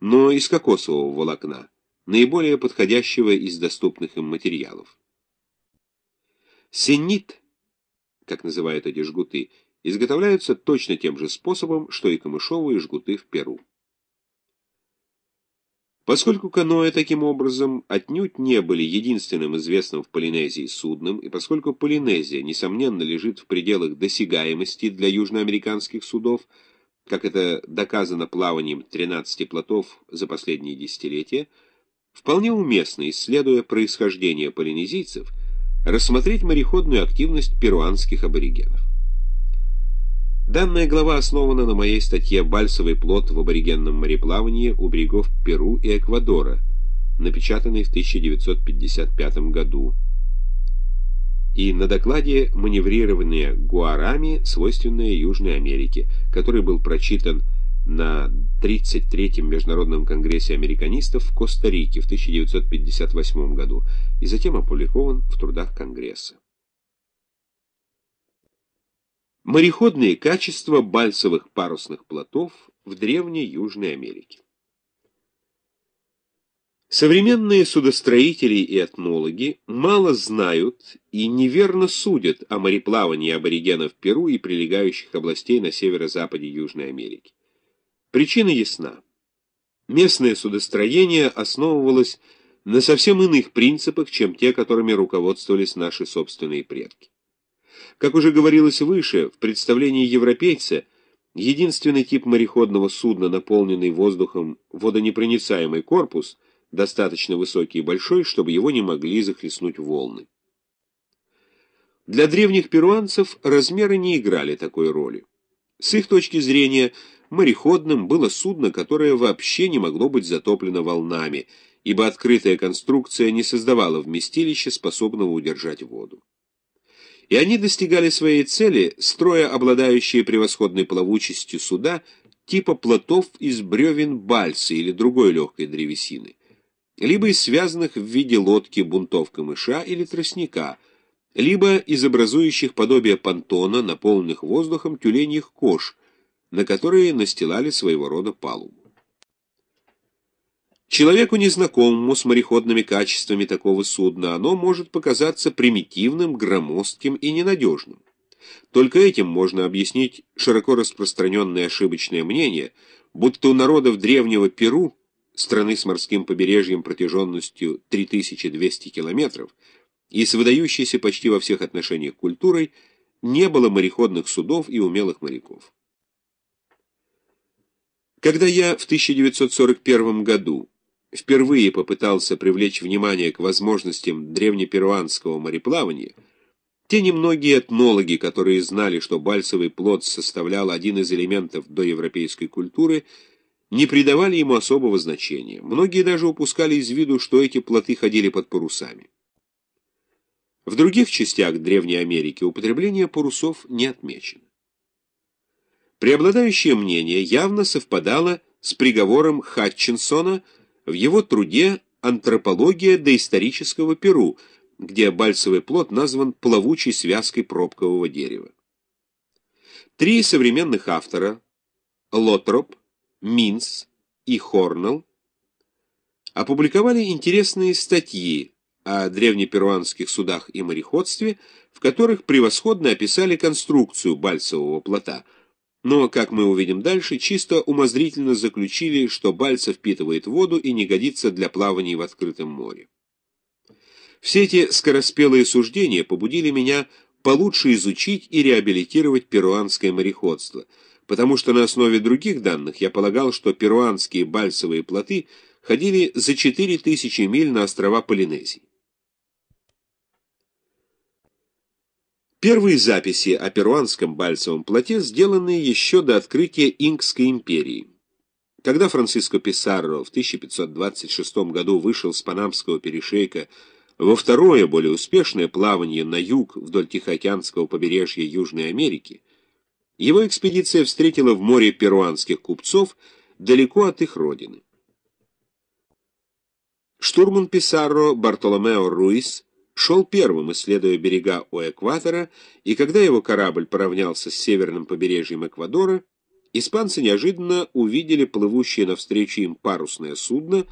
но из кокосового волокна, наиболее подходящего из доступных им материалов. Сеннит, как называют эти жгуты, изготовляются точно тем же способом, что и камышовые жгуты в Перу. Поскольку каноэ таким образом отнюдь не были единственным известным в Полинезии судном, и поскольку Полинезия, несомненно, лежит в пределах досягаемости для южноамериканских судов, как это доказано плаванием 13 плотов за последние десятилетия, вполне уместно, исследуя происхождение полинезийцев, рассмотреть мореходную активность перуанских аборигенов. Данная глава основана на моей статье «Бальсовый плод в аборигенном мореплавании у берегов Перу и Эквадора», напечатанной в 1955 году, и на докладе «Маневрирование гуарами, свойственное Южной Америке», который был прочитан на 33-м Международном конгрессе американистов в Коста-Рике в 1958 году и затем опубликован в трудах Конгресса. Мореходные качества бальсовых парусных плотов в Древней Южной Америке. Современные судостроители и этнологи мало знают и неверно судят о мореплавании аборигенов Перу и прилегающих областей на северо-западе Южной Америки. Причина ясна. Местное судостроение основывалось на совсем иных принципах, чем те, которыми руководствовались наши собственные предки. Как уже говорилось выше, в представлении европейца единственный тип мореходного судна, наполненный воздухом водонепроницаемый корпус, достаточно высокий и большой, чтобы его не могли захлестнуть волны. Для древних перуанцев размеры не играли такой роли. С их точки зрения, мореходным было судно, которое вообще не могло быть затоплено волнами, ибо открытая конструкция не создавала вместилища, способного удержать воду и они достигали своей цели, строя обладающие превосходной плавучестью суда типа плотов из бревен бальсы или другой легкой древесины, либо из связанных в виде лодки бунтов камыша или тростника, либо из образующих подобие понтона, наполненных воздухом тюленьих кож, на которые настилали своего рода палубу. Человеку, незнакомому с мореходными качествами такого судна, оно может показаться примитивным, громоздким и ненадежным. Только этим можно объяснить широко распространенное ошибочное мнение, будто у народов древнего Перу, страны с морским побережьем протяженностью 3200 километров и с выдающейся почти во всех отношениях культурой, не было мореходных судов и умелых моряков. Когда я в 1941 году впервые попытался привлечь внимание к возможностям древнеперуанского мореплавания, те немногие этнологи, которые знали, что бальсовый плод составлял один из элементов доевропейской культуры, не придавали ему особого значения. Многие даже упускали из виду, что эти плоты ходили под парусами. В других частях Древней Америки употребление парусов не отмечено. Преобладающее мнение явно совпадало с приговором Хатчинсона – в его труде «Антропология доисторического Перу», где бальсовый плод назван плавучей связкой пробкового дерева. Три современных автора – Лотроп, Минс и Хорнелл – опубликовали интересные статьи о древнеперуанских судах и мореходстве, в которых превосходно описали конструкцию бальсового плота – но, как мы увидим дальше, чисто умозрительно заключили, что бальца впитывает воду и не годится для плавания в открытом море. Все эти скороспелые суждения побудили меня получше изучить и реабилитировать перуанское мореходство, потому что на основе других данных я полагал, что перуанские бальсовые плоты ходили за 4000 миль на острова Полинезии. Первые записи о перуанском бальсовом плоте сделаны еще до открытия Инкской империи. Когда Франциско Писарро в 1526 году вышел с Панамского перешейка во второе, более успешное плавание на юг вдоль Тихоокеанского побережья Южной Америки, его экспедиция встретила в море перуанских купцов далеко от их родины. Штурман Писарро Бартоломео Руис шел первым, исследуя берега у экватора, и когда его корабль поравнялся с северным побережьем Эквадора, Испанцы неожиданно увидели плывущее навстречу им парусное судно,